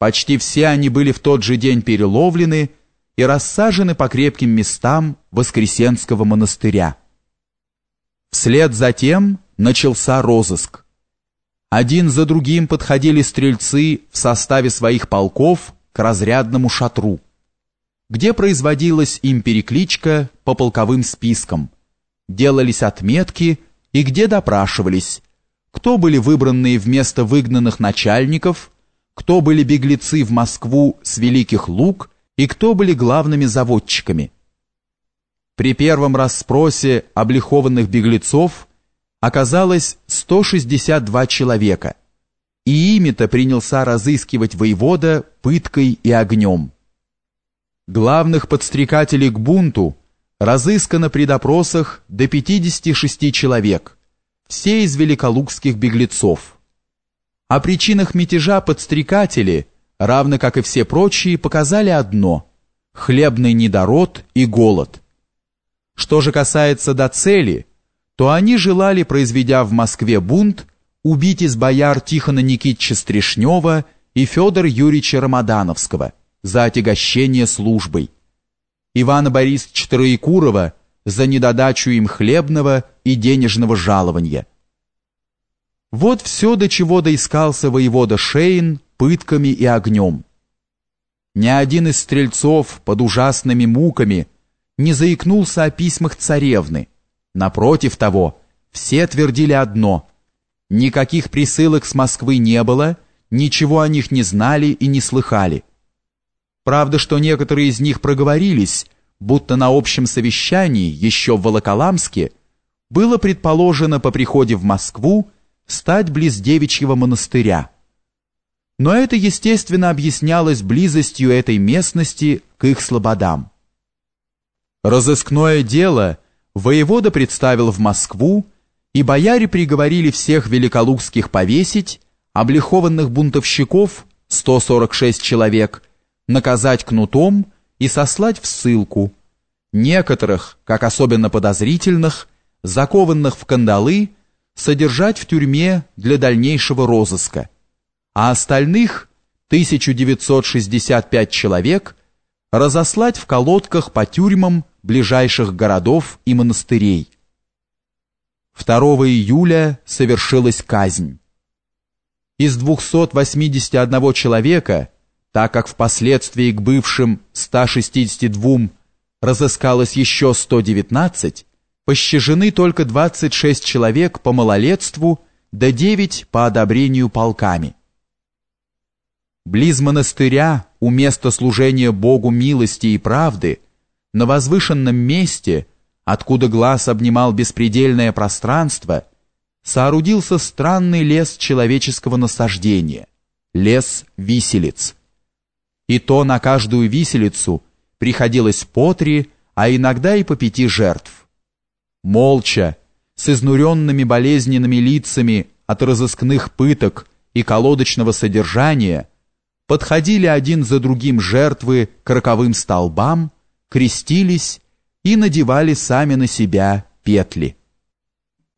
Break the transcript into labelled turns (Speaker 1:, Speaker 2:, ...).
Speaker 1: Почти все они были в тот же день переловлены и рассажены по крепким местам Воскресенского монастыря. Вслед за тем начался розыск. Один за другим подходили стрельцы в составе своих полков к разрядному шатру, где производилась им перекличка по полковым спискам, делались отметки и где допрашивались, кто были выбранные вместо выгнанных начальников, кто были беглецы в Москву с Великих Луг и кто были главными заводчиками. При первом расспросе облихованных беглецов оказалось 162 человека, и ими-то принялся разыскивать воевода пыткой и огнем. Главных подстрекателей к бунту разыскано при допросах до 56 человек, все из великолукских беглецов. О причинах мятежа подстрекатели, равно как и все прочие, показали одно – хлебный недород и голод. Что же касается до цели, то они желали, произведя в Москве бунт, убить из бояр Тихона Никитича Стрешнева и Федора Юрьевича Рамадановского за отягощение службой, Ивана Борисовича Троекурова за недодачу им хлебного и денежного жалования, вот все, до чего доискался воевода Шейн пытками и огнем. Ни один из стрельцов под ужасными муками не заикнулся о письмах царевны. Напротив того, все твердили одно — никаких присылок с Москвы не было, ничего о них не знали и не слыхали. Правда, что некоторые из них проговорились, будто на общем совещании еще в Волоколамске было предположено по приходе в Москву стать близ девичьего монастыря. Но это, естественно, объяснялось близостью этой местности к их слободам. Разыскное дело воевода представил в Москву, и бояре приговорили всех великолукских повесить, облихованных бунтовщиков, 146 человек, наказать кнутом и сослать в ссылку, некоторых, как особенно подозрительных, закованных в кандалы, содержать в тюрьме для дальнейшего розыска, а остальных 1965 человек разослать в колодках по тюрьмам ближайших городов и монастырей. 2 июля совершилась казнь. Из 281 человека, так как впоследствии к бывшим 162 разыскалось еще 119, пощажены только 26 человек по малолетству, да 9 по одобрению полками. Близ монастыря, у места служения Богу милости и правды, на возвышенном месте, откуда глаз обнимал беспредельное пространство, соорудился странный лес человеческого насаждения, лес виселиц. И то на каждую виселицу приходилось по три, а иногда и по пяти жертв молча, с изнуренными болезненными лицами от разыскных пыток и колодочного содержания, подходили один за другим жертвы к роковым столбам, крестились и надевали сами на себя петли.